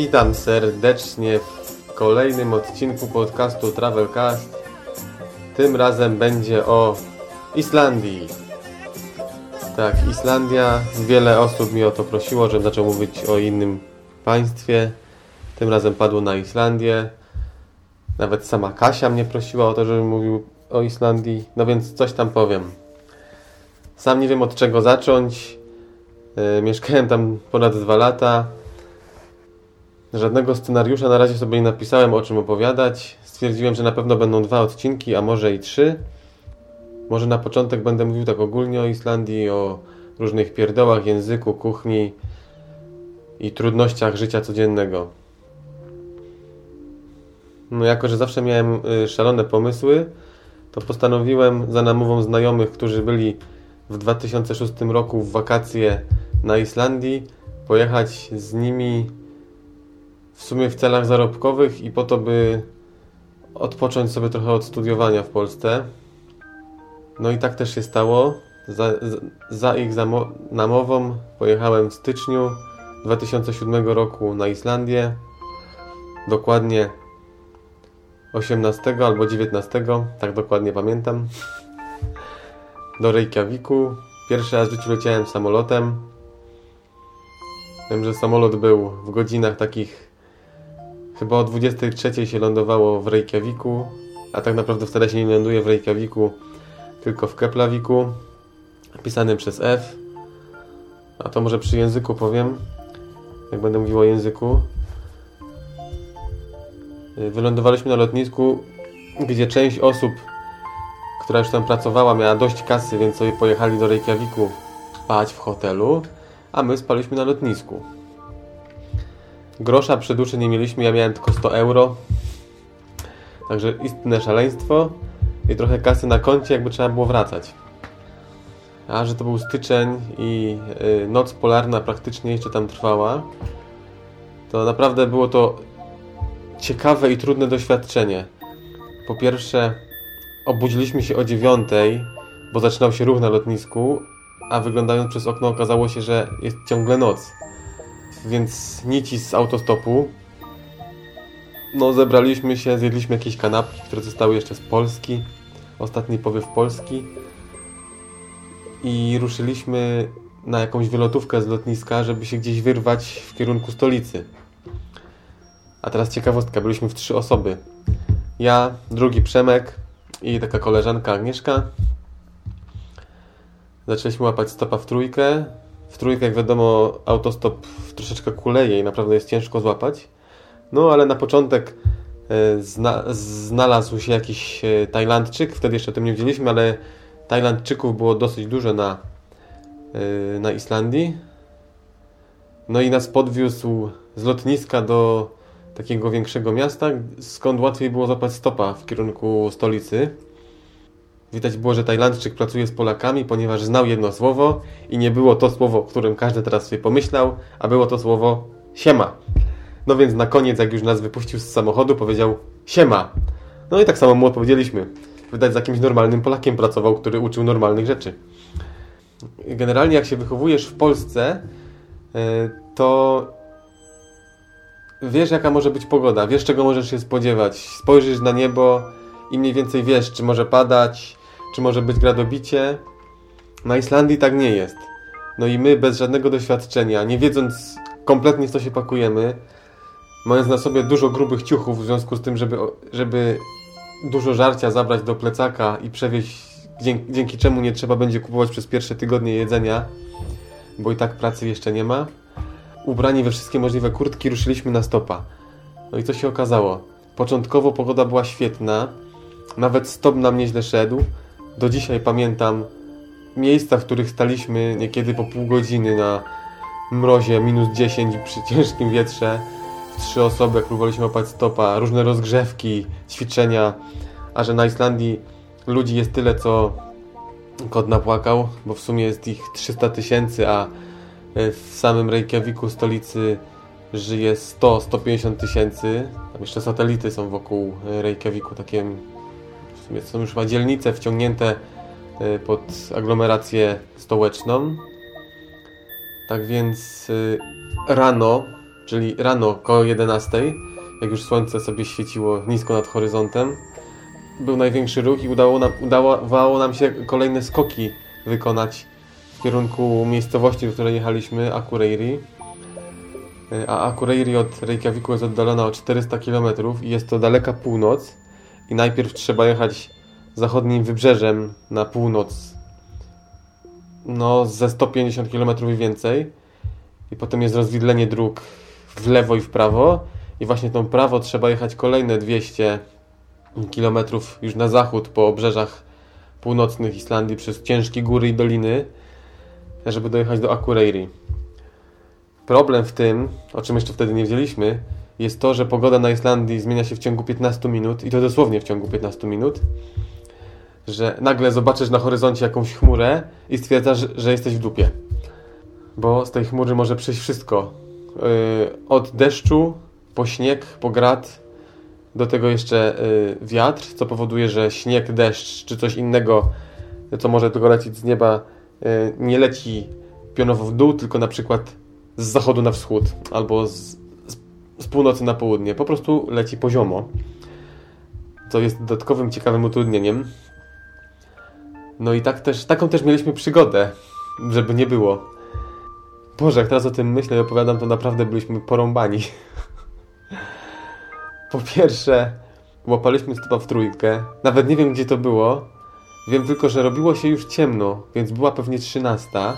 Witam serdecznie w kolejnym odcinku podcastu Travelcast. Tym razem będzie o Islandii. Tak, Islandia. Wiele osób mi o to prosiło, żebym zaczął mówić o innym państwie. Tym razem padło na Islandię. Nawet sama Kasia mnie prosiła o to, żebym mówił o Islandii. No więc coś tam powiem. Sam nie wiem od czego zacząć. Yy, mieszkałem tam ponad dwa lata. Żadnego scenariusza na razie sobie nie napisałem o czym opowiadać. Stwierdziłem, że na pewno będą dwa odcinki, a może i trzy. Może na początek będę mówił tak ogólnie o Islandii, o różnych pierdołach, języku, kuchni i trudnościach życia codziennego. No jako, że zawsze miałem y, szalone pomysły, to postanowiłem za namową znajomych, którzy byli w 2006 roku w wakacje na Islandii, pojechać z nimi w sumie w celach zarobkowych i po to, by odpocząć sobie trochę od studiowania w Polsce. No i tak też się stało. Za, za ich namową pojechałem w styczniu 2007 roku na Islandię. Dokładnie 18 albo 19, tak dokładnie pamiętam. Do Reykjaviku. Pierwszy raz w życiu leciałem samolotem. Wiem, że samolot był w godzinach takich Chyba o 23 się lądowało w Reykjaviku, a tak naprawdę wcale się nie ląduje w Reykjaviku, tylko w Keplaviku, pisanym przez F. A to może przy języku powiem, jak będę mówił o języku. Wylądowaliśmy na lotnisku, gdzie część osób, która już tam pracowała, miała dość kasy, więc sobie pojechali do Reykjaviku spać w hotelu, a my spaliśmy na lotnisku. Grosza przy duszy nie mieliśmy, ja miałem tylko 100 euro. Także istne szaleństwo i trochę kasy na koncie, jakby trzeba było wracać. A że to był styczeń i y, noc polarna praktycznie jeszcze tam trwała, to naprawdę było to ciekawe i trudne doświadczenie. Po pierwsze, obudziliśmy się o dziewiątej, bo zaczynał się ruch na lotnisku, a wyglądając przez okno okazało się, że jest ciągle noc więc nici z autostopu. No, zebraliśmy się, zjedliśmy jakieś kanapki, które zostały jeszcze z Polski. Ostatni powiew Polski. I ruszyliśmy na jakąś wylotówkę z lotniska, żeby się gdzieś wyrwać w kierunku stolicy. A teraz ciekawostka, byliśmy w trzy osoby. Ja, drugi Przemek i taka koleżanka Agnieszka. Zaczęliśmy łapać stopa w trójkę. W trójkę, jak wiadomo, autostop troszeczkę kuleje i naprawdę jest ciężko złapać. No, ale na początek e, zna znalazł się jakiś e, Tajlandczyk, wtedy jeszcze o tym nie wiedzieliśmy, ale Tajlandczyków było dosyć dużo na, e, na Islandii. No i nas podwiózł z lotniska do takiego większego miasta, skąd łatwiej było złapać stopa w kierunku stolicy. Widać było, że Tajlandczyk pracuje z Polakami, ponieważ znał jedno słowo i nie było to słowo, o którym każdy teraz sobie pomyślał, a było to słowo siema. No więc na koniec, jak już nas wypuścił z samochodu, powiedział siema. No i tak samo mu odpowiedzieliśmy. Wydać z jakimś normalnym Polakiem pracował, który uczył normalnych rzeczy. Generalnie jak się wychowujesz w Polsce, e, to wiesz jaka może być pogoda, wiesz czego możesz się spodziewać. Spojrzysz na niebo i mniej więcej wiesz, czy może padać, czy może być gradobicie. Na Islandii tak nie jest. No i my bez żadnego doświadczenia, nie wiedząc kompletnie w co się pakujemy, mając na sobie dużo grubych ciuchów w związku z tym, żeby, żeby dużo żarcia zabrać do plecaka i przewieźć, dzięki, dzięki czemu nie trzeba będzie kupować przez pierwsze tygodnie jedzenia, bo i tak pracy jeszcze nie ma. Ubrani we wszystkie możliwe kurtki ruszyliśmy na stopa. No i co się okazało? Początkowo pogoda była świetna, nawet stop nam nieźle szedł, do dzisiaj pamiętam miejsca, w których staliśmy niekiedy po pół godziny na mrozie minus 10 przy ciężkim wietrze. Trzy osoby, jak próbowaliśmy opać stopa, różne rozgrzewki, ćwiczenia, a że na Islandii ludzi jest tyle, co kot napłakał, bo w sumie jest ich 300 tysięcy, a w samym Reykjaviku, stolicy, żyje 100-150 tysięcy. Tam jeszcze satelity są wokół Reykjaviku, takie są już chyba dzielnice wciągnięte e, pod aglomerację stołeczną. Tak więc e, rano, czyli rano koło 11, jak już słońce sobie świeciło nisko nad horyzontem, był największy ruch i udało nam, udawało nam się kolejne skoki wykonać w kierunku miejscowości, do której jechaliśmy, Akureyri. A Akureyri od Reykjaviku jest oddalona o 400 km i jest to daleka północ. I najpierw trzeba jechać zachodnim wybrzeżem na północ, no ze 150 km i więcej. I potem jest rozwidlenie dróg w lewo i w prawo. I właśnie tą prawo trzeba jechać kolejne 200 km już na zachód po obrzeżach północnych Islandii przez ciężkie góry i doliny, żeby dojechać do Akureyri. Problem w tym, o czym jeszcze wtedy nie wiedzieliśmy, jest to, że pogoda na Islandii zmienia się w ciągu 15 minut i to dosłownie w ciągu 15 minut, że nagle zobaczysz na horyzoncie jakąś chmurę i stwierdzasz, że jesteś w dupie. Bo z tej chmury może przyjść wszystko. Yy, od deszczu po śnieg, po grad, do tego jeszcze yy, wiatr, co powoduje, że śnieg, deszcz czy coś innego, co może tylko lecieć z nieba, yy, nie leci pionowo w dół, tylko na przykład z zachodu na wschód albo z, z, północy na południe. Po prostu leci poziomo, co jest dodatkowym ciekawym utrudnieniem. No i tak też, taką też mieliśmy przygodę, żeby nie było. Boże, jak teraz o tym myślę i opowiadam, to naprawdę byliśmy porąbani. Po pierwsze, łapaliśmy stopa w trójkę. Nawet nie wiem, gdzie to było. Wiem tylko, że robiło się już ciemno, więc była pewnie trzynasta.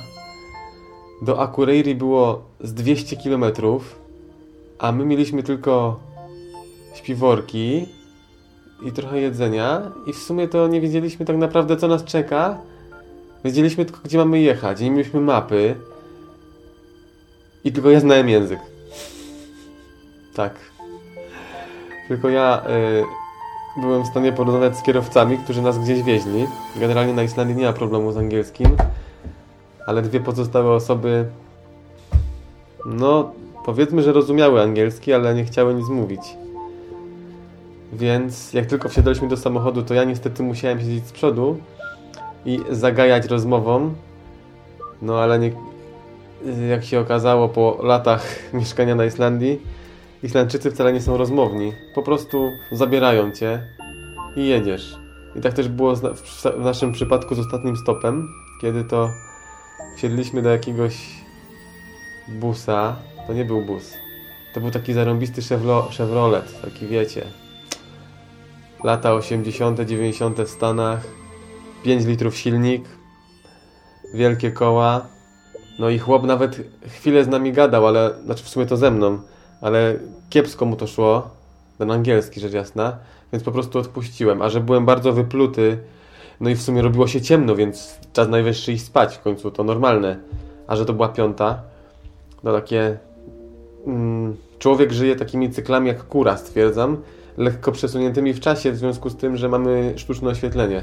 Do Akureyri było z 200 km, a my mieliśmy tylko śpiworki i trochę jedzenia i w sumie to nie wiedzieliśmy tak naprawdę co nas czeka. Wiedzieliśmy tylko gdzie mamy jechać, nie mieliśmy mapy i tylko ja znałem język. Tak. Tylko ja y, byłem w stanie porozmawiać z kierowcami, którzy nas gdzieś wieźli. Generalnie na Islandii nie ma problemu z angielskim ale dwie pozostałe osoby, no powiedzmy, że rozumiały angielski, ale nie chciały nic mówić. Więc jak tylko wsiadaliśmy do samochodu, to ja niestety musiałem siedzieć z przodu i zagajać rozmową. No ale nie, jak się okazało po latach mieszkania na Islandii, Islandczycy wcale nie są rozmowni. Po prostu zabierają cię i jedziesz. I tak też było w naszym przypadku z ostatnim stopem, kiedy to wsiedliśmy do jakiegoś busa. To nie był bus. To był taki zarąbisty Chevrolet, taki wiecie. Lata 80., 90. w Stanach. 5 litrów silnik. Wielkie koła. No i chłop nawet chwilę z nami gadał, ale, znaczy w sumie to ze mną, ale kiepsko mu to szło. Ten angielski, rzecz jasna. Więc po prostu odpuściłem. A że byłem bardzo wypluty no i w sumie robiło się ciemno, więc czas najwyższy iść spać w końcu, to normalne. A że to była piąta, no takie... Mm, człowiek żyje takimi cyklami jak kura, stwierdzam, lekko przesuniętymi w czasie w związku z tym, że mamy sztuczne oświetlenie.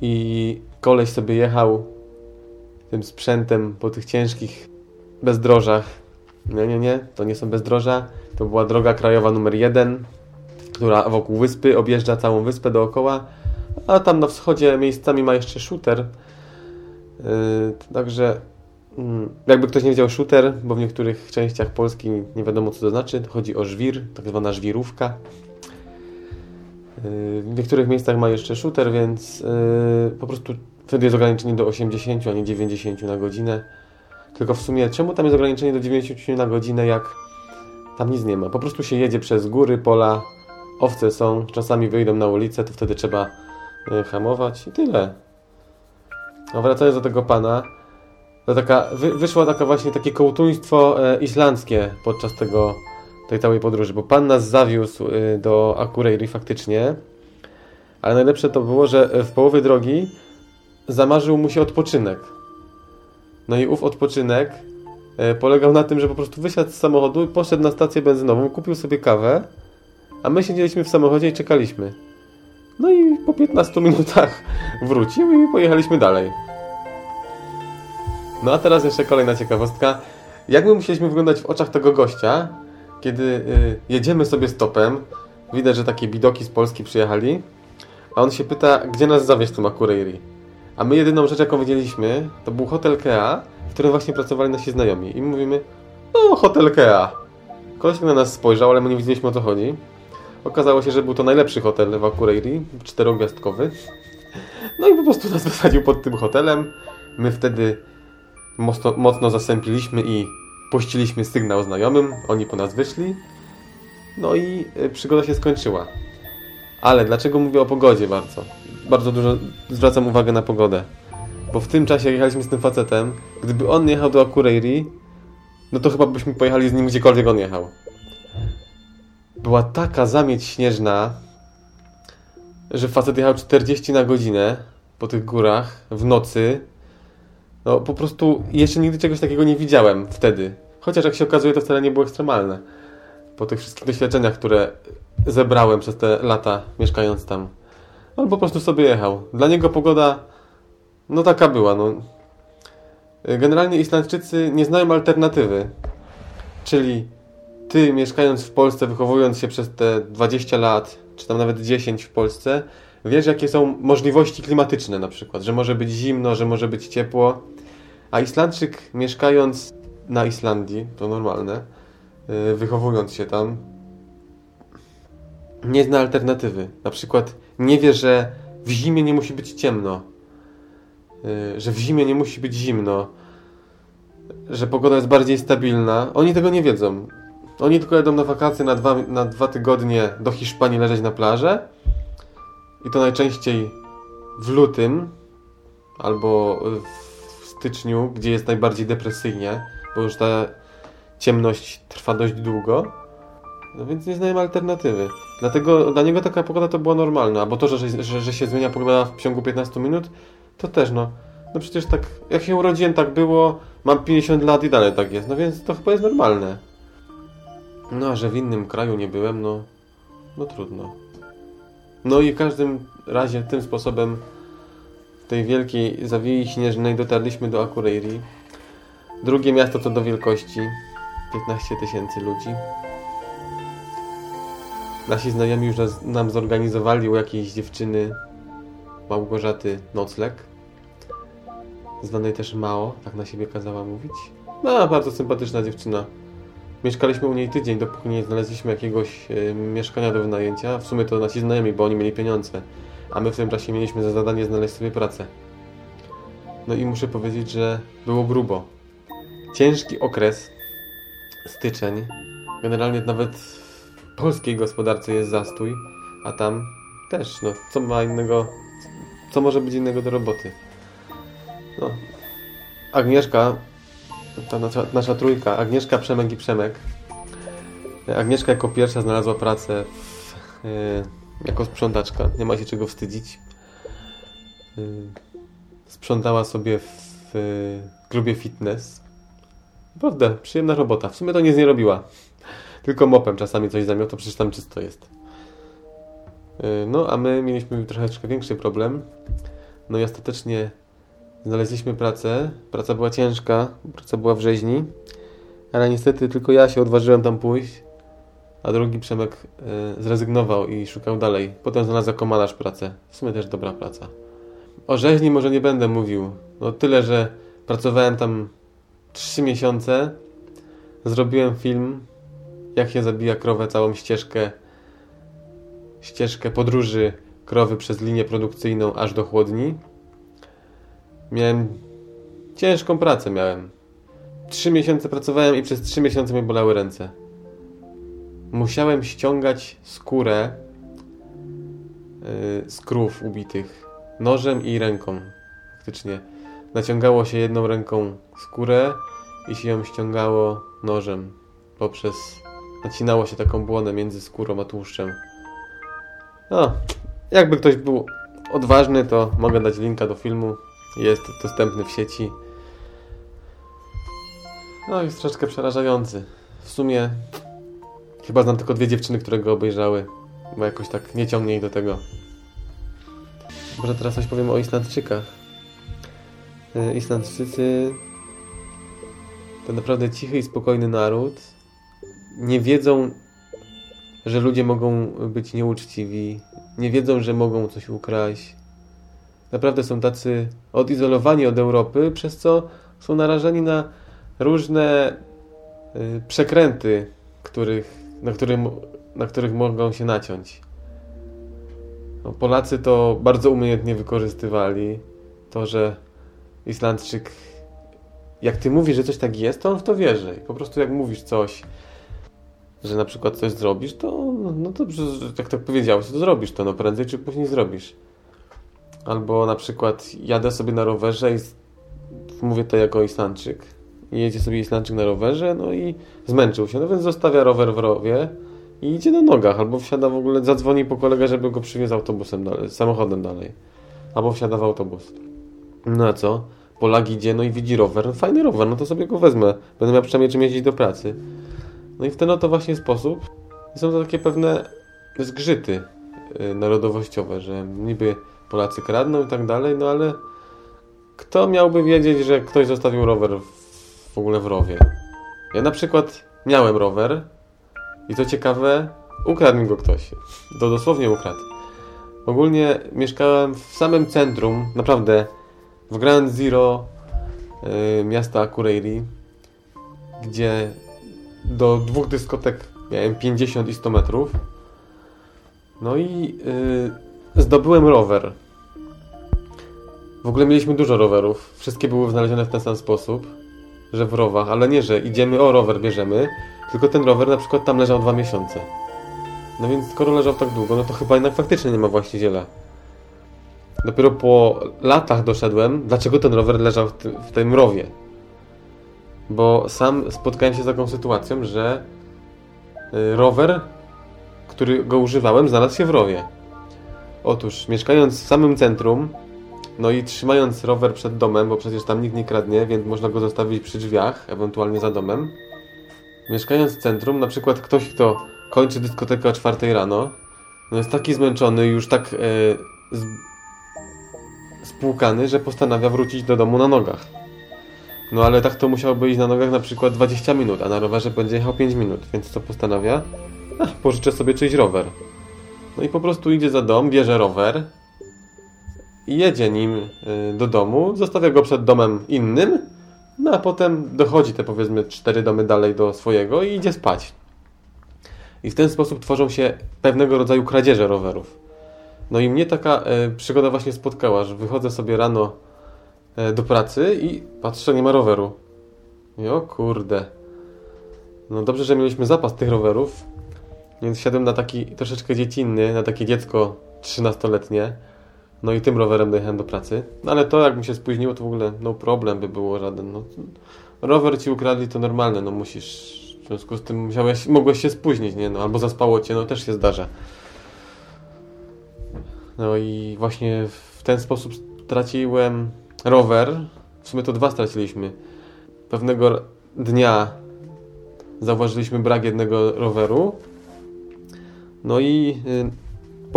I koleś sobie jechał tym sprzętem po tych ciężkich bezdrożach. Nie, nie, nie, to nie są bezdroża. To była droga krajowa numer jeden, która wokół wyspy objeżdża całą wyspę dookoła, a tam na wschodzie miejscami ma jeszcze shooter. Yy, także jakby ktoś nie wiedział shooter, bo w niektórych częściach Polski nie wiadomo co to znaczy, chodzi o żwir, tak zwana żwirówka. Yy, w niektórych miejscach ma jeszcze shooter, więc yy, po prostu wtedy jest ograniczenie do 80, a nie 90 na godzinę. Tylko w sumie czemu tam jest ograniczenie do 90 na godzinę, jak tam nic nie ma? Po prostu się jedzie przez góry, pola, owce są, czasami wyjdą na ulicę, to wtedy trzeba e, hamować i tyle. A wracając do tego pana, to taka, wy, wyszło taka właśnie takie kołtuństwo e, islandzkie podczas tego, tej całej podróży, bo pan nas zawiózł e, do Akureyri faktycznie, ale najlepsze to było, że w połowie drogi zamarzył mu się odpoczynek. No i ów odpoczynek e, polegał na tym, że po prostu wysiadł z samochodu i poszedł na stację benzynową, kupił sobie kawę, a my siedzieliśmy w samochodzie i czekaliśmy. No i po 15 minutach wrócił i pojechaliśmy dalej. No a teraz jeszcze kolejna ciekawostka. Jak my musieliśmy wyglądać w oczach tego gościa, kiedy y, jedziemy sobie stopem, widać, że takie bidoki z Polski przyjechali, a on się pyta, gdzie nas zawieźć tym Akureyri. A my jedyną rzecz, jaką wiedzieliśmy, to był hotel Kea, którym właśnie pracowali nasi znajomi. I mówimy, no hotel Kea. Koleś na nas spojrzał, ale my nie wiedzieliśmy o co chodzi. Okazało się, że był to najlepszy hotel w Akureyri, czterogwiazdkowy. No i po prostu nas wysadził pod tym hotelem. My wtedy mocno, mocno zasępiliśmy i puściliśmy sygnał znajomym. Oni po nas wyszli. No i y, przygoda się skończyła. Ale dlaczego mówię o pogodzie bardzo? Bardzo dużo zwracam uwagę na pogodę. Bo w tym czasie, jechaliśmy z tym facetem, gdyby on jechał do Akureyri, no to chyba byśmy pojechali z nim gdziekolwiek on jechał. Była taka zamieć śnieżna, że facet jechał 40 na godzinę po tych górach w nocy. No po prostu jeszcze nigdy czegoś takiego nie widziałem wtedy. Chociaż jak się okazuje, to wcale nie było ekstremalne. Po tych wszystkich doświadczeniach, które zebrałem przez te lata mieszkając tam. On po prostu sobie jechał. Dla niego pogoda, no taka była. No. Generalnie Islandczycy nie znają alternatywy. Czyli ty mieszkając w Polsce, wychowując się przez te 20 lat, czy tam nawet 10 w Polsce, wiesz jakie są możliwości klimatyczne na przykład, że może być zimno, że może być ciepło. A Islandczyk mieszkając na Islandii, to normalne, yy, wychowując się tam, nie zna alternatywy. Na przykład nie wie, że w zimie nie musi być ciemno, yy, że w zimie nie musi być zimno, że pogoda jest bardziej stabilna. Oni tego nie wiedzą. Oni tylko jadą na wakacje na dwa, na dwa tygodnie do Hiszpanii leżeć na plażę i to najczęściej w lutym albo w styczniu, gdzie jest najbardziej depresyjnie, bo już ta ciemność trwa dość długo. No więc nie znają alternatywy. Dlatego dla niego taka pogoda to była normalna, bo to, że, że, że się zmienia pogoda w ciągu 15 minut, to też no. No przecież tak, jak się urodziłem, tak było, mam 50 lat i dalej tak jest, no więc to chyba jest normalne. No, a że w innym kraju nie byłem, no, no trudno. No i w każdym razie tym sposobem tej wielkiej zawiei śnieżnej dotarliśmy do Akureyri. Drugie miasto co do wielkości. 15 tysięcy ludzi. Nasi znajomi już nam zorganizowali u jakiejś dziewczyny Małgorzaty nocleg. Zwanej też Mao, tak na siebie kazała mówić. No, bardzo sympatyczna dziewczyna. Mieszkaliśmy u niej tydzień, dopóki nie znaleźliśmy jakiegoś y, mieszkania do wynajęcia. W sumie to nasi znajomi, bo oni mieli pieniądze. A my w tym czasie mieliśmy za zadanie znaleźć sobie pracę. No i muszę powiedzieć, że było grubo. Ciężki okres, styczeń. Generalnie nawet w polskiej gospodarce jest zastój, a tam też, no, co ma innego, co może być innego do roboty. No. Agnieszka ta nasza, nasza trójka, Agnieszka, Przemek i Przemek. Agnieszka jako pierwsza znalazła pracę w, yy, jako sprzątaczka. Nie ma się czego wstydzić. Yy, sprzątała sobie w, klubie fitness. Naprawdę, przyjemna robota. W sumie to nic nie robiła. Tylko mopem czasami coś zamiotał, przecież tam czysto jest. Yy, no, a my mieliśmy troszeczkę większy problem. No i ostatecznie Znaleźliśmy pracę. Praca była ciężka, praca była w rzeźni, ale niestety tylko ja się odważyłem tam pójść, a drugi Przemek y, zrezygnował i szukał dalej. Potem znalazł jako malarz pracę. W sumie też dobra praca. O rzeźni może nie będę mówił. No tyle, że pracowałem tam 3 miesiące. Zrobiłem film, jak się zabija krowę, całą ścieżkę ścieżkę podróży krowy przez linię produkcyjną aż do chłodni. Miałem ciężką pracę miałem. Trzy miesiące pracowałem i przez trzy miesiące mnie bolały ręce. Musiałem ściągać skórę yy, z krów ubitych nożem i ręką. Faktycznie. Naciągało się jedną ręką skórę i się ją ściągało nożem poprzez... Nacinało się taką błonę między skórą a tłuszczem. No, jakby ktoś był odważny, to mogę dać linka do filmu. Jest dostępny w sieci. No jest troszeczkę przerażający. W sumie chyba znam tylko dwie dziewczyny, które go obejrzały, bo jakoś tak nie ciągnie ich do tego. Może teraz coś powiem o Islandczykach. E, Islandczycy to naprawdę cichy i spokojny naród. Nie wiedzą, że ludzie mogą być nieuczciwi. Nie wiedzą, że mogą coś ukraść naprawdę są tacy odizolowani od Europy, przez co są narażeni na różne y, przekręty, których, na, którym, na których mogą się naciąć. No, Polacy to bardzo umiejętnie wykorzystywali. To, że Islandczyk, jak ty mówisz, że coś tak jest, to on w to wierzy. I po prostu jak mówisz coś, że na przykład coś zrobisz, to no dobrze, jak tak powiedziałeś, to zrobisz to, no prędzej czy później zrobisz. Albo na przykład jadę sobie na rowerze i mówię to jako Islandczyk. Jedzie sobie Islandczyk na rowerze, no i zmęczył się, no więc zostawia rower w rowie i idzie na nogach, albo wsiada w ogóle, zadzwoni po kolegę, żeby go przywiózł autobusem dalej, samochodem dalej. Albo wsiada w autobus. No a co? Polak idzie, no i widzi rower, fajny rower, no to sobie go wezmę. Będę miał przynajmniej czym jeździć do pracy. No i w ten oto właśnie sposób są to takie pewne zgrzyty y, narodowościowe, że niby Polacy kradną i tak dalej, no ale kto miałby wiedzieć, że ktoś zostawił rower w, w ogóle w rowie? Ja na przykład miałem rower i to ciekawe, ukradł mi go ktoś. To dosłownie ukradł. Ogólnie mieszkałem w samym centrum, naprawdę w Grand Zero y, miasta Akureyri, gdzie do dwóch dyskotek miałem 50 i 100 metrów. No i yy, zdobyłem rower. W ogóle mieliśmy dużo rowerów. Wszystkie były znalezione w ten sam sposób, że w rowach, ale nie, że idziemy, o rower bierzemy, tylko ten rower na przykład tam leżał dwa miesiące. No więc skoro leżał tak długo, no to chyba jednak faktycznie nie ma właściciela. Dopiero po latach doszedłem, dlaczego ten rower leżał w, tym, w tym rowie. Bo sam spotkałem się z taką sytuacją, że y, rower, który go używałem, znalazł się w rowie. Otóż, mieszkając w samym centrum, no i trzymając rower przed domem, bo przecież tam nikt nie kradnie, więc można go zostawić przy drzwiach, ewentualnie za domem. Mieszkając w centrum, na przykład ktoś, kto kończy dyskotekę o 4 rano, no jest taki zmęczony, już tak e, z, spłukany, że postanawia wrócić do domu na nogach. No ale tak to musiałby iść na nogach na przykład 20 minut, a na rowerze będzie jechał 5 minut, więc co postanawia? Ach, pożyczę sobie czyjś rower. No i po prostu idzie za dom, bierze rower i jedzie nim y, do domu, zostawia go przed domem innym, no a potem dochodzi te powiedzmy cztery domy dalej do swojego i idzie spać. I w ten sposób tworzą się pewnego rodzaju kradzieże rowerów. No i mnie taka y, przygoda właśnie spotkała, że wychodzę sobie rano y, do pracy i patrzę, nie ma roweru. I o kurde. No dobrze, że mieliśmy zapas tych rowerów, więc siadłem na taki troszeczkę dziecinny, na takie dziecko 13-letnie. No i tym rowerem dojechałem do pracy. No ale to jak mi się spóźniło, to w ogóle no problem by było żaden. No, rower ci ukradli, to normalne, no musisz... W związku z tym musiałeś, mogłeś się spóźnić, nie no, albo zaspało cię, no też się zdarza. No i właśnie w ten sposób straciłem rower. W sumie to dwa straciliśmy. Pewnego dnia zauważyliśmy brak jednego roweru. No i y,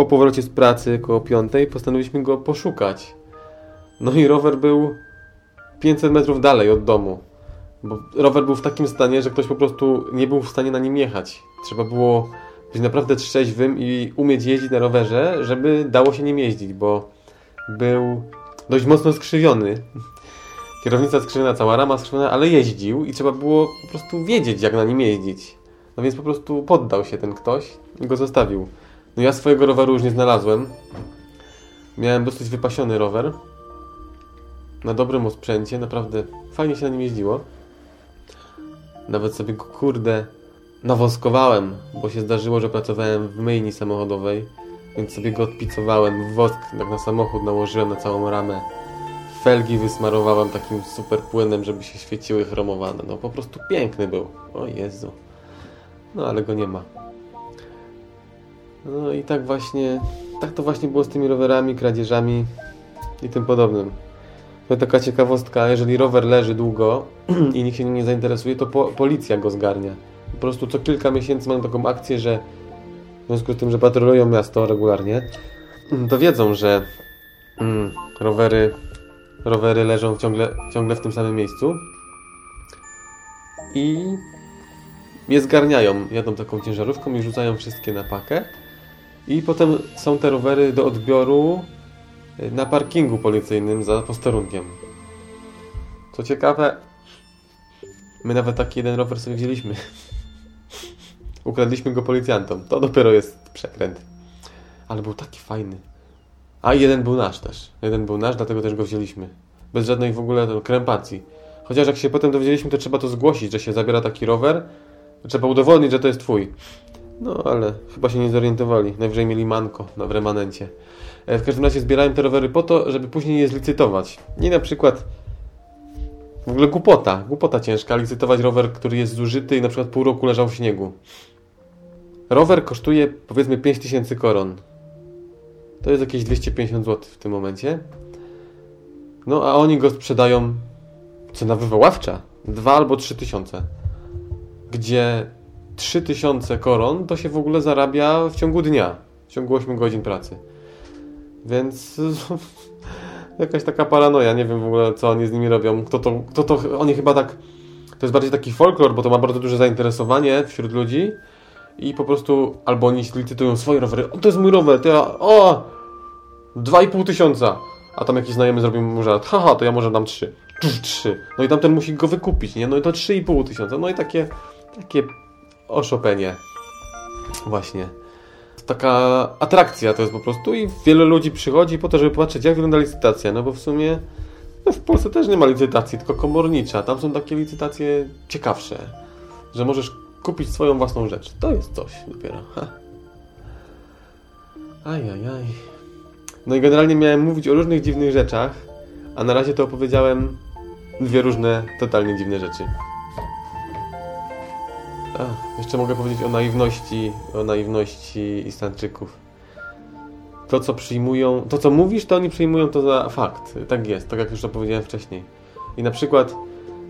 po powrocie z pracy koło piątej postanowiliśmy go poszukać. No i rower był 500 metrów dalej od domu. Bo rower był w takim stanie, że ktoś po prostu nie był w stanie na nim jechać. Trzeba było być naprawdę trzeźwym i umieć jeździć na rowerze, żeby dało się nim jeździć, bo był dość mocno skrzywiony. Kierownica skrzywiona, cała rama skrzywiona, ale jeździł i trzeba było po prostu wiedzieć, jak na nim jeździć. No więc po prostu poddał się ten ktoś i go zostawił. No ja swojego roweru już nie znalazłem. Miałem dosyć wypasiony rower. Na dobrym osprzęcie, naprawdę fajnie się na nim jeździło. Nawet sobie go, kurde, nawoskowałem, bo się zdarzyło, że pracowałem w myjni samochodowej, więc sobie go odpicowałem, wosk tak na samochód nałożyłem na całą ramę. Felgi wysmarowałem takim super płynem, żeby się świeciły chromowane. No po prostu piękny był. O Jezu. No ale go nie ma. No i tak właśnie, tak to właśnie było z tymi rowerami, kradzieżami i tym podobnym. To taka ciekawostka, jeżeli rower leży długo i nikt się nim nie zainteresuje, to po, policja go zgarnia. Po prostu co kilka miesięcy mają taką akcję, że w związku z tym, że patrolują miasto regularnie, to wiedzą, że mm, rowery, rowery leżą ciągle, ciągle w tym samym miejscu i je zgarniają. Jadą taką ciężarówką i rzucają wszystkie na pakę. I potem są te rowery do odbioru na parkingu policyjnym za posterunkiem. Co ciekawe, my nawet taki jeden rower sobie wzięliśmy. Ukradliśmy go policjantom. To dopiero jest przekręt. Ale był taki fajny. A jeden był nasz też. Jeden był nasz, dlatego też go wzięliśmy. Bez żadnej w ogóle krępacji. Chociaż jak się potem dowiedzieliśmy, to trzeba to zgłosić, że się zabiera taki rower. Trzeba udowodnić, że to jest twój. No ale chyba się nie zorientowali. Najwyżej mieli manko na w remanencie. E, w każdym razie zbierałem te rowery po to, żeby później je zlicytować. Nie na przykład w ogóle głupota, głupota ciężka, licytować rower, który jest zużyty i na przykład pół roku leżał w śniegu. Rower kosztuje powiedzmy 5000 koron. To jest jakieś 250 zł w tym momencie. No a oni go sprzedają cena wywoławcza 2 albo 3000. Gdzie 3000 koron to się w ogóle zarabia w ciągu dnia, w ciągu 8 godzin pracy. Więc jakaś taka paranoja, nie wiem w ogóle co oni z nimi robią. Kto to, kto to, oni chyba tak, to jest bardziej taki folklor, bo to ma bardzo duże zainteresowanie wśród ludzi i po prostu albo oni licytują swoje rowery, o to jest mój rower, to ja, o, 2,5 tysiąca, a tam jakiś znajomy zrobił mu żart, haha, to ja może dam 3, 3, no i tamten musi go wykupić, nie, no i to 3,5 tysiąca, no i takie, takie oszopenie, właśnie taka atrakcja to jest po prostu i wiele ludzi przychodzi po to, żeby popatrzeć jak wygląda licytacja, no bo w sumie no w Polsce też nie ma licytacji, tylko komornicza. Tam są takie licytacje ciekawsze, że możesz kupić swoją własną rzecz. To jest coś dopiero. Ha. Aj, aj, aj. No i generalnie miałem mówić o różnych dziwnych rzeczach, a na razie to opowiedziałem dwie różne, totalnie dziwne rzeczy. A, jeszcze mogę powiedzieć o naiwności, o naiwności Islandczyków. To, co przyjmują, to, co mówisz, to oni przyjmują to za fakt. Tak jest, tak jak już to powiedziałem wcześniej. I na przykład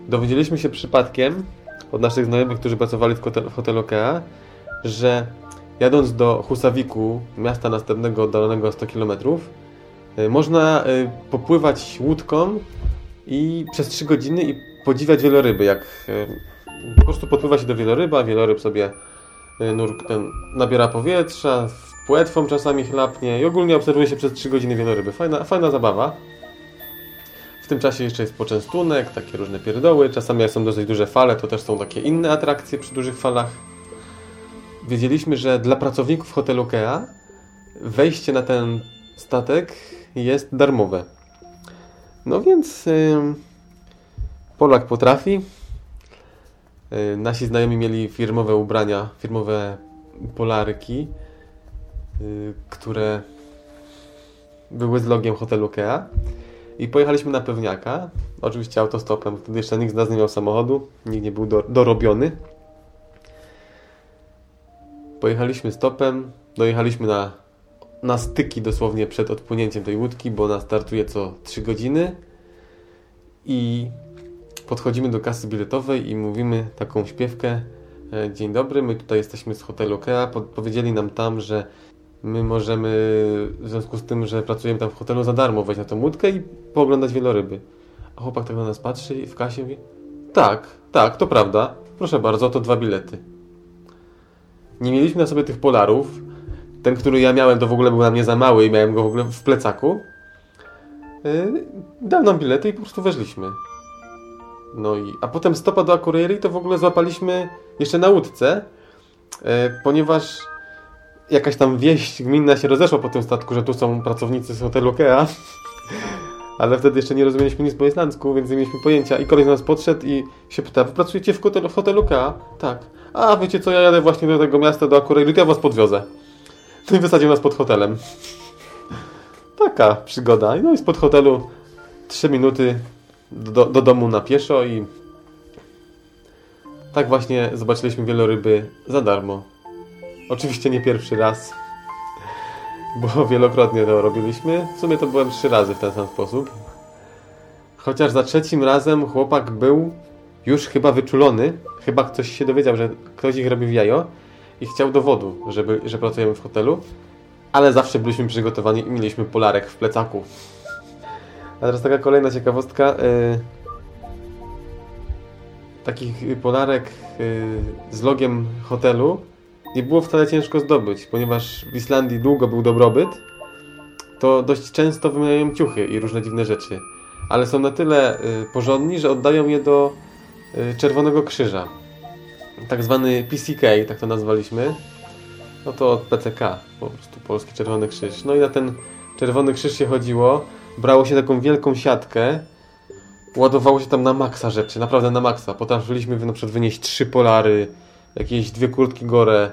dowiedzieliśmy się przypadkiem od naszych znajomych, którzy pracowali w, w hotelu Okea, że jadąc do Husawiku, miasta następnego oddalonego o 100 km, y, można y, popływać łódką i przez 3 godziny i podziwiać wieloryby, jak y, po prostu podpływa się do wieloryba, wieloryb sobie nurk ten nabiera powietrza, płetwą czasami chlapnie i ogólnie obserwuje się przez 3 godziny wieloryby. Fajna, fajna zabawa. W tym czasie jeszcze jest poczęstunek, takie różne pierdoły. Czasami jak są dosyć duże fale, to też są takie inne atrakcje przy dużych falach. Wiedzieliśmy, że dla pracowników hotelu Kea wejście na ten statek jest darmowe. No więc yy, Polak potrafi. Yy, nasi znajomi mieli firmowe ubrania, firmowe polarki, yy, które były z logiem hotelu Kea. I pojechaliśmy na pewniaka, oczywiście autostopem. Wtedy jeszcze nikt z nas nie miał samochodu, nikt nie był do, dorobiony. Pojechaliśmy stopem, dojechaliśmy na, na styki dosłownie przed odpłynięciem tej łódki, bo ona startuje co 3 godziny. I podchodzimy do kasy biletowej i mówimy taką śpiewkę. E, dzień dobry, my tutaj jesteśmy z hotelu Kea. Powiedzieli nam tam, że my możemy w związku z tym, że pracujemy tam w hotelu za darmo wejść na tą łódkę i pooglądać wieloryby. A chłopak tak na nas patrzy i w kasie mówi tak, tak, to prawda. Proszę bardzo, to dwa bilety. Nie mieliśmy na sobie tych polarów. Ten, który ja miałem, to w ogóle był na mnie za mały i miałem go w ogóle w plecaku. Yy, dał nam bilety i po prostu weszliśmy. No i, a potem stopa do Akureyri to w ogóle złapaliśmy jeszcze na łódce, yy, ponieważ jakaś tam wieść gminna się rozeszła po tym statku, że tu są pracownicy z hotelu Kea. Ale wtedy jeszcze nie rozumieliśmy nic po islandzku, więc nie mieliśmy pojęcia. I koleś do nas podszedł i się pyta, wy pracujecie w hotelu, w hotelu Kea? Tak. A wiecie co, ja jadę właśnie do tego miasta, do Akureyri, to ja was podwiozę. No i wysadził nas pod hotelem. Taka przygoda. No i spod hotelu 3 minuty do, do domu na pieszo i tak właśnie zobaczyliśmy wieloryby za darmo. Oczywiście nie pierwszy raz, bo wielokrotnie to robiliśmy. W sumie to byłem trzy razy w ten sam sposób. Chociaż za trzecim razem chłopak był już chyba wyczulony, chyba ktoś się dowiedział, że ktoś ich robi w jajo i chciał dowodu, żeby, że pracujemy w hotelu, ale zawsze byliśmy przygotowani i mieliśmy polarek w plecaku. A teraz taka kolejna ciekawostka. Yy, takich polarek yy, z logiem hotelu nie było wcale ciężko zdobyć, ponieważ w Islandii długo był dobrobyt, to dość często wymieniają ciuchy i różne dziwne rzeczy. ale są na tyle y, porządni, że oddają je do y, Czerwonego Krzyża. Tak zwany PCK, tak to nazwaliśmy. No to od PCK, po prostu Polski Czerwony Krzyż. No i na ten Czerwony Krzyż się chodziło, brało się taką wielką siatkę, ładowało się tam na maksa rzeczy, naprawdę na maksa. Potrafiliśmy na przykład wynieść trzy polary, jakieś dwie kurtki Gore,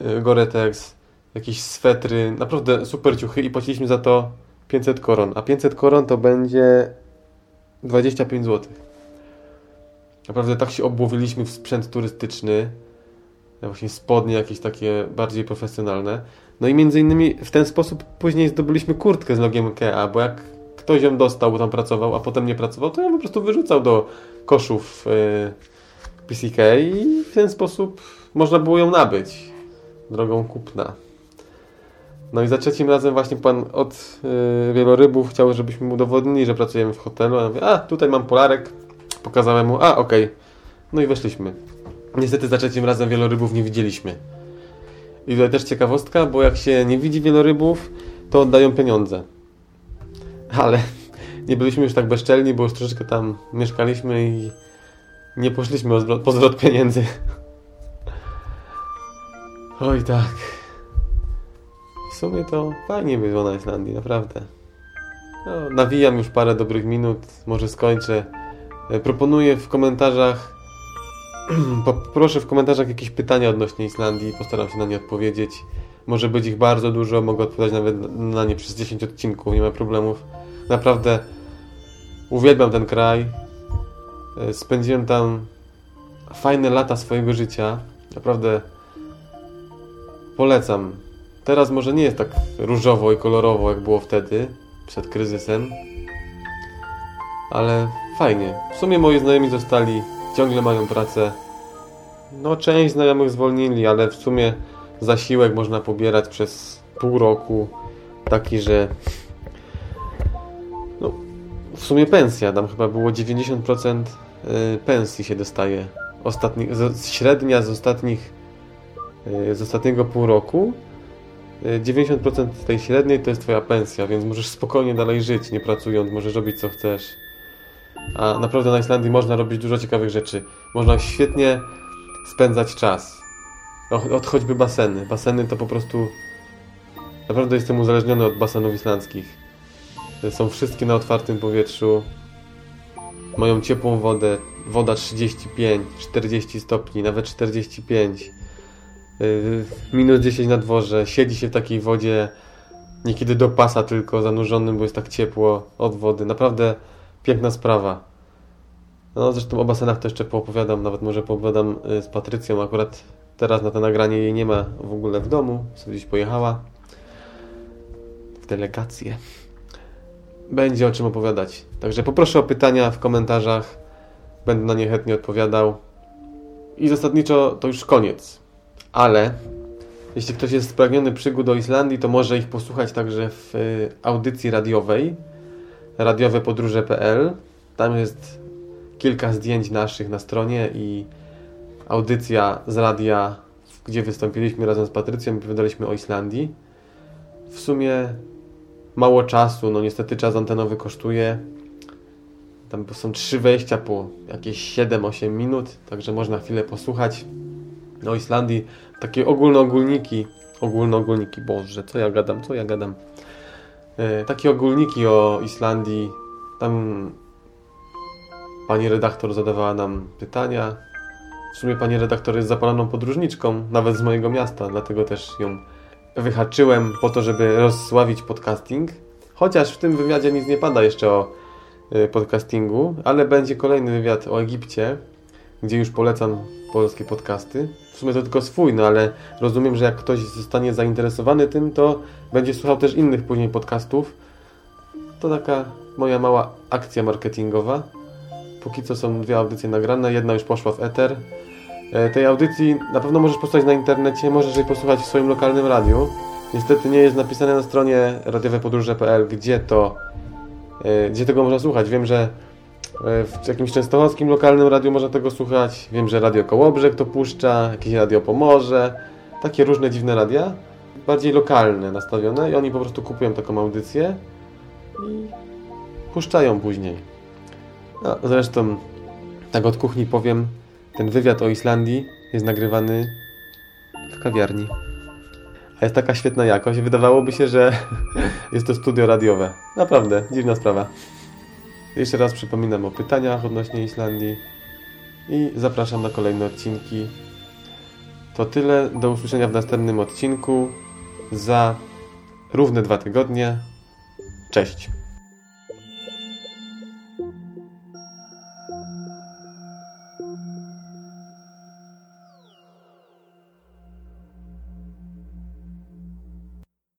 y, Gore-Tex, jakieś swetry, naprawdę super ciuchy i płaciliśmy za to 500 koron. A 500 koron to będzie 25 zł. Naprawdę tak się obłowiliśmy w sprzęt turystyczny, właśnie spodnie jakieś takie bardziej profesjonalne. No i między innymi w ten sposób później zdobyliśmy kurtkę z logiem IKEA, bo jak ktoś ją dostał, tam pracował, a potem nie pracował, to ją po prostu wyrzucał do koszów yy, PCK i w ten sposób można było ją nabyć drogą kupna. No i za trzecim razem właśnie pan od yy, wielorybów chciał, żebyśmy mu udowodnili, że pracujemy w hotelu. A ja mówię, a tutaj mam polarek. Pokazałem mu, a okej. Okay. No i weszliśmy. Niestety za trzecim razem wielorybów nie widzieliśmy. I tutaj też ciekawostka, bo jak się nie widzi wielorybów, to oddają pieniądze. Ale nie byliśmy już tak bezczelni, bo już troszeczkę tam mieszkaliśmy i nie poszliśmy zwrot, po zwrot pieniędzy. Oj tak. W sumie to fajnie było na Islandii, naprawdę. No, nawijam już parę dobrych minut, może skończę. E, proponuję w komentarzach, poproszę w komentarzach jakieś pytania odnośnie Islandii, postaram się na nie odpowiedzieć. Może być ich bardzo dużo, mogę odpowiadać nawet na nie przez 10 odcinków, nie ma problemów. Naprawdę uwielbiam ten kraj. E, spędziłem tam fajne lata swojego życia. Naprawdę polecam. Teraz może nie jest tak różowo i kolorowo, jak było wtedy, przed kryzysem. Ale fajnie. W sumie moi znajomi zostali, ciągle mają pracę. No, część znajomych zwolnili, ale w sumie zasiłek można pobierać przez pół roku. Taki, że no, w sumie pensja, tam chyba było 90% y, pensji się dostaje. Ostatni, średnia z ostatnich y, z ostatniego pół roku 90% tej średniej to jest twoja pensja, więc możesz spokojnie dalej żyć, nie pracując, możesz robić co chcesz. A naprawdę na Islandii można robić dużo ciekawych rzeczy. Można świetnie spędzać czas. Od choćby baseny. Baseny to po prostu... Naprawdę jestem uzależniony od basenów islandzkich. Są wszystkie na otwartym powietrzu. Mają ciepłą wodę. Woda 35, 40 stopni, nawet 45 Y, minus 10 na dworze, siedzi się w takiej wodzie, niekiedy do pasa tylko zanurzonym, bo jest tak ciepło od wody. Naprawdę piękna sprawa. No zresztą o basenach to jeszcze poopowiadam, nawet może poopowiadam y, z Patrycją. Akurat teraz na to nagranie jej nie ma w ogóle w domu, sobie gdzieś pojechała w delegację. Będzie o czym opowiadać. Także poproszę o pytania w komentarzach. Będę na nie chętnie odpowiadał. I zasadniczo to już koniec ale jeśli ktoś jest spragniony przygód do Islandii, to może ich posłuchać także w y, audycji radiowej radiowepodróże.pl. Tam jest kilka zdjęć naszych na stronie i audycja z radia, gdzie wystąpiliśmy razem z Patrycją i opowiadaliśmy o Islandii. W sumie mało czasu, no niestety czas antenowy kosztuje. Tam są trzy wejścia po jakieś 7-8 minut, także można chwilę posłuchać o Islandii takie ogólne ogólniki, ogólne ogólniki, boże, co ja gadam, co ja gadam. E, takie ogólniki o Islandii, tam pani redaktor zadawała nam pytania. W sumie pani redaktor jest zapaloną podróżniczką, nawet z mojego miasta, dlatego też ją wyhaczyłem po to, żeby rozsławić podcasting. Chociaż w tym wywiadzie nic nie pada jeszcze o e, podcastingu, ale będzie kolejny wywiad o Egipcie, gdzie już polecam polskie podcasty. W sumie to tylko swój, no ale rozumiem, że jak ktoś zostanie zainteresowany tym, to będzie słuchał też innych później podcastów. To taka moja mała akcja marketingowa. Póki co są dwie audycje nagrane, jedna już poszła w eter. E, tej audycji na pewno możesz posłuchać na internecie, możesz jej posłuchać w swoim lokalnym radiu. Niestety nie jest napisane na stronie radiowepodróże.pl, gdzie to, e, gdzie tego można słuchać. Wiem, że w jakimś częstochowskim lokalnym radiu można tego słuchać. Wiem, że Radio Kołobrzeg to puszcza, jakieś Radio Pomorze. Takie różne dziwne radia. Bardziej lokalne nastawione i oni po prostu kupują taką audycję i puszczają później. A zresztą, tak od kuchni powiem, ten wywiad o Islandii jest nagrywany w kawiarni. A jest taka świetna jakość, wydawałoby się, że jest to studio radiowe. Naprawdę, dziwna sprawa. Jeszcze raz przypominam o pytaniach odnośnie Islandii i zapraszam na kolejne odcinki. To tyle. Do usłyszenia w następnym odcinku za równe dwa tygodnie. Cześć.